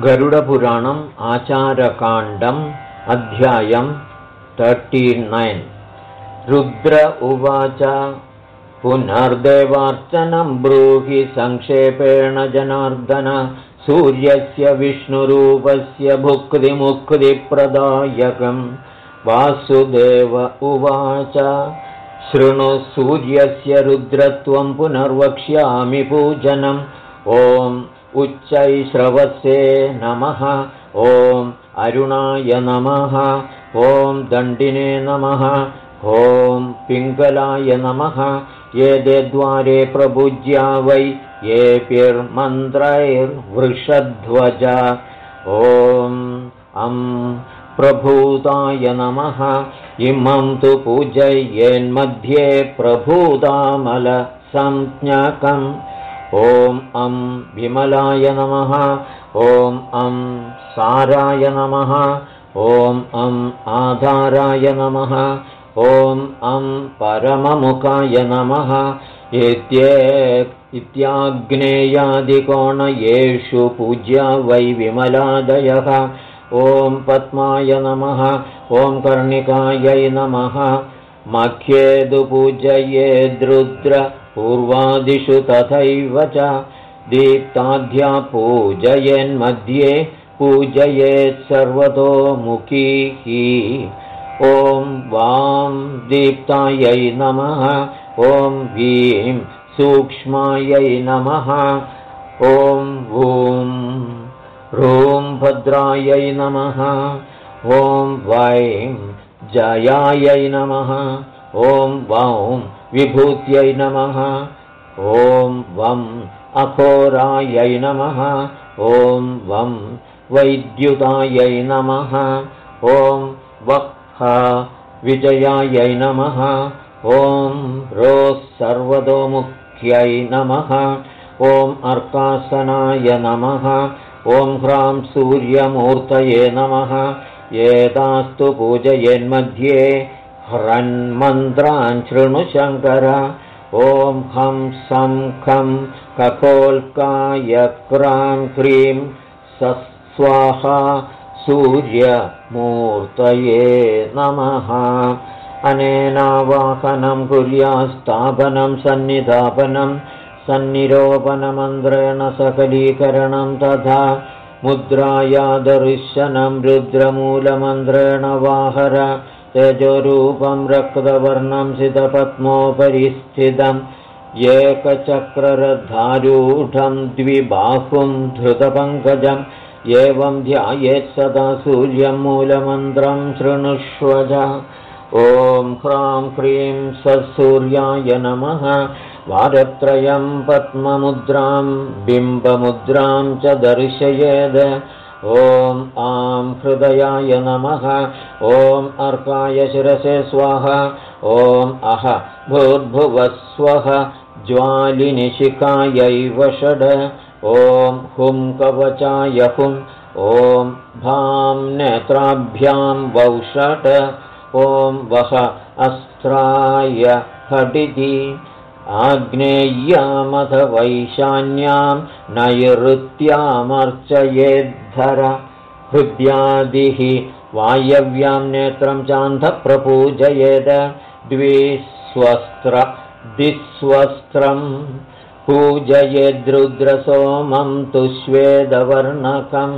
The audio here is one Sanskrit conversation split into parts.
गरुडपुराणम् आचारकाण्डम् अध्यायम् नैन् रुद्र उवाच पुनर्देवार्चनं ब्रूहि संक्षेपेण जनार्दन सूर्यस्य विष्णुरूपस्य भुक्तिमुक्तिप्रदायकम् वासुदेव उवाच शृणु सूर्यस्य रुद्रत्वं पुनर्वक्ष्यामि पूजनम् ॐ उच्चैश्रवसे नमः। ॐ अरुणाय नमः। ॐ दण्डिने नमः। ॐ पिङ्गलाय नमः। ये दे द्वारे प्रभुज्या वै येऽपिर्मन्त्रैर्वृषध्वज ॐ अं प्रभूताय नमः। इमं तु पूजयेन्मध्ये प्रभूतामलसंज्ञकम् ॐ अं विमलाय नमः ॐ अं साराय नमः ॐ अं आधाराय नमः ॐ अं परममुखाय नमः। इत्याग्नेयादिकोणयेषु पूज्या वै विमलादयः। ॐ पद्माय नमः ॐ कर्णिकायै नमः। मख्येदु पूजयेद्रुद्र पूर्वादिषु तथैव च दीप्ताध्या पूजयन्मध्ये पूजयेत् सर्वतोमुखी। ॐ वां दीप्तायै नमः ॐ वीं सूक्ष्मायै नमः ॐ ॐ ह्रूं भद्रायै नमः ॐ वैं जयायै नमः ॐ वौं विभूत्यै नमः। ॐ वम् अघोरायै नमः। ॐ वं वैद्युतायै नमः। ॐ वः विजयायै नमः। ॐ रोः सर्वतोमुख्यै नमः। ॐ अर्कासनाय नमः। ॐ ह्रां सूर्यमूर्तये नमः। एतास्तु पूजयेन्मध्ये ह्रन्मन्त्रान् शृणुशङ्कर ॐ हं सं खं ककोल्काय क्रां क्रीं। सस्वाहा सूर्यमूर्तये नमः। अनेनावाहनं कुर्यास्थापनं सन्निधापनं सन्निरोपणमन्त्रेण सकलीकरणं तथा मुद्रायादर्शनं रुद्रमूलमन्त्रेण वाहर तेजोरूपं रक्तवर्णं सितपद्मोपरि स्थितम् एकचक्ररधारूढं द्विबाहुं धृतपङ्कजम् एवं ध्यायेत् सदा सूर्यं मूलमन्त्रं शृणुष्वज। ॐ ह्रां क्रीं सूर्याय नमः। वारत्रयं पद्ममुद्रां बिम्बमुद्रां च दर्शयेद ॐ आं हृदयाय नमः ॐ अर्काय शिरसे स्वाहा ॐ अह भूर्भुवस्वः ज्वालिनिशिखायैव षड् ॐ हुं कवचाय हुम् ॐ भां नेत्राभ्यां वौषट् ॐ वः अस्त्राय हटिति आग्नेय्यामथ वैशान्यां नैऋत्यामर्चयेद्धर हृद्यादिः वायव्यां नेत्रं चान्धप्रपूजयेद द्विस्वस्त्र दिस्वस्त्रम् पूजयेद्रुद्रसोमं तु स्वेदवर्णकं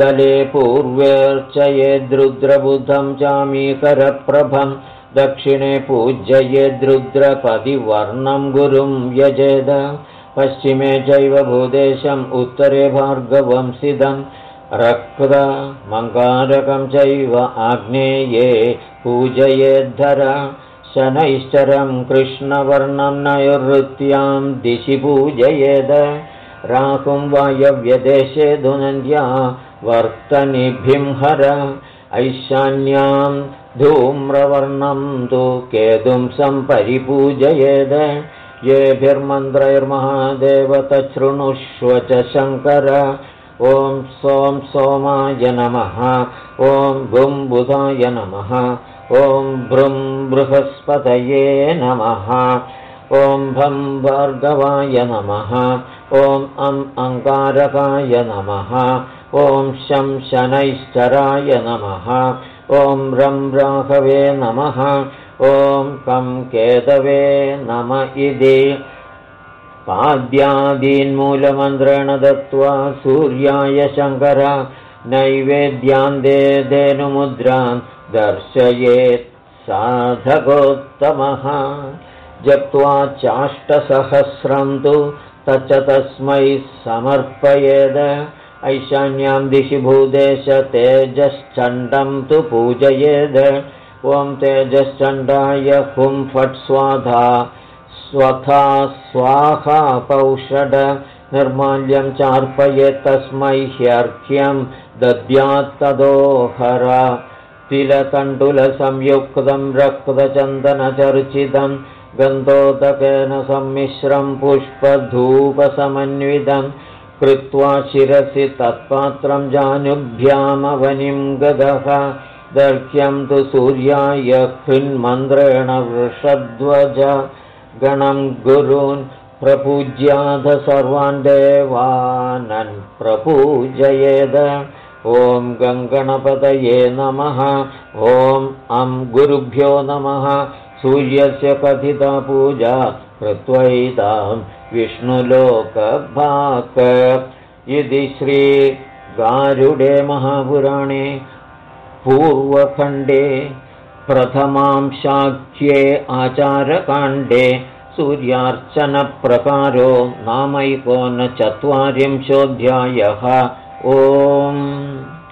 दले पूर्वेऽर्चयेद्रुद्रबुधं चामीकरप्रभम् दक्षिणे पूज्ययेद्रुद्रपदिवर्णं गुरुं यजेद पश्चिमे चैव भूदेशम् उत्तरे भार्गवं सिदं रक्तमङ्गारकं चैव आग्नेये पूजयेद्धर शनैश्चरं कृष्णवर्णं नैऋत्यां दिशि पूजयेद। राहुं वायव्यदेशे धुनन्द्या वर्तनिभिंहर ऐशान्यां धूम्रवर्णं तु केतुं सम्परिपूजयेद। येभिर्मन्त्रैर्महादेव तच्छृणुष्व च शङ्कर ॐ सों सोमाय नमः। ॐ गुं बुधाय नमः। ॐ भृं बृहस्पतये नमः। ॐ भं भार्गवाय नमः। ॐ अम् अङ्कारकाय नमः। ॐ शं शनैश्चराय नमः। ॐ रं राघवे नमः। ॐ कं केतवे नम इति पाद्यादीन्मूलमन्त्रेण दत्त्वा सूर्याय शङ्कर नैवेद्यान्देनुमुद्रान् दर्शयेत् साधकोत्तमः। जप्त्वा चाष्टसहस्रं तु तच्च तस्मै समर्पयेद। ऐशान्यां दिशि भूदेश तेजश्चण्डं तु पूजयेद। ॐ तेजश्चण्डाय हुं फट् स्वाधा स्वथा स्वाहा पौषड निर्माल्यं चार्पयेत् तस्मै ह्यर्घ्यं दद्यात्तदोहर तिलतण्डुलसंयुक्तं रक्तचन्दनचर्चितं गन्धोदकेन सम्मिश्रं पुष्पधूपसमन्वितं कृत्वा शिरसि तत्पात्रं जानुभ्यामवनिं गदः। दर्ह्यं तु सूर्याय कृन्मन्त्रेण वृषध्वज गणं गुरून् प्रपूज्याध सर्वान् देवानन् प्रपूजयेद। ॐ गङ्गणपतये नमः। ॐ अं गुरुभ्यो नमः। सूर्यस्य कथिता पूजा कृत्वैतां विष्णुलोकभाक। इति श्रीगारुडे महापुराणे पूर्वखण्डे प्रथमां शाख्ये आचारकाण्डे सूर्यार्चनप्रकारो नामैकोनचत्वारिंशोऽध्यायः। ओम्